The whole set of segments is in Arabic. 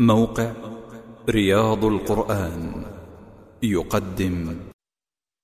موقع رياض القرآن يقدم.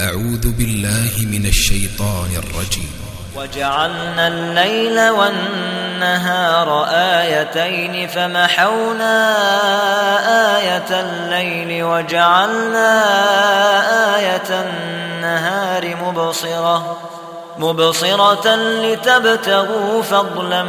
أعوذ بالله من الشيطان الرجيم. وجعلنا الليل والنهار آيتين فمحونا آية الليل وجعلنا آية النهار مبصرة مبصرة لتبتغوا فضلا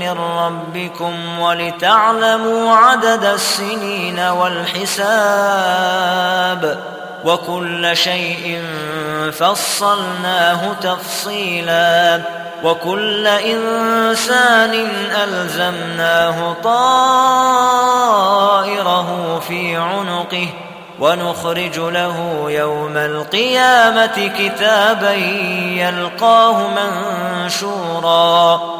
من ربكم ولتعلموا عدد السنين والحساب وكل شيء فصلناه تفصيلا وكل إنسان ألزمناه طائره في عنقه ونخرج له يوم القيامة كتابا يلقاه منشورا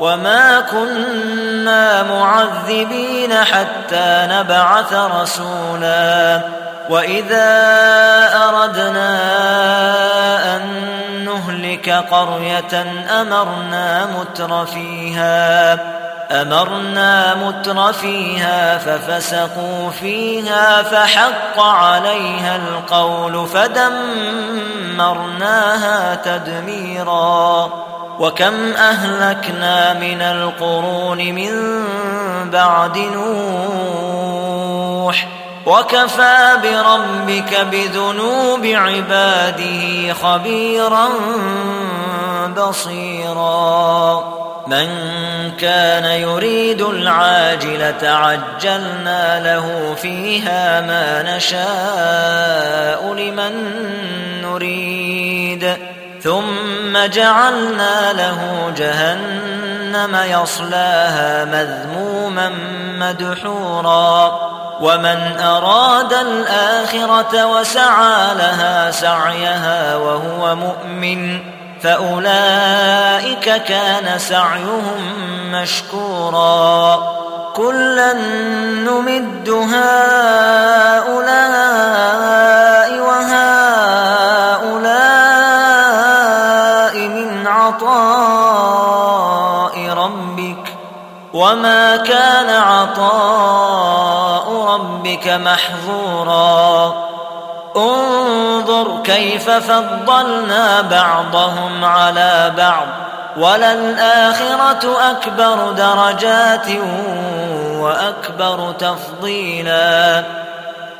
وما كنا معذبين حتى نبعث رسولا واذا اردنا ان نهلك قريه امرنا متر فيها امرنا متر فيها ففسقوا فيها فحق عليها القول فدمرناها تدميرا وكم أهلكنا من القرون من بعد نوح وكفى بربك بذنوب عباده خبيرا بصيرا. من كان يريد العاجلة عجلنا له فيها ما نشاء لمن نريد. ثم جعلنا له جهنم يصلاها مذموما مدحورا. ومن أراد الآخرة وسعى لها سعيها وهو مؤمن فأولئك كان سعيهم مشكورا. كلا نمد هؤلاء وما كان عطاء ربك محظورا انظر كيف فضلنا بعضهم على بعض وللاخره اكبر درجات واكبر تفضيلا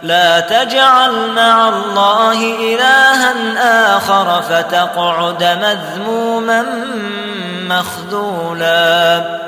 لا تجعل مع الله الها اخر فتقعد مذموما مخذولا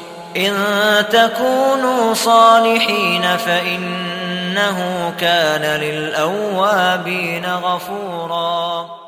إن تكونوا صالحين فإنه كان للأوابين غفورا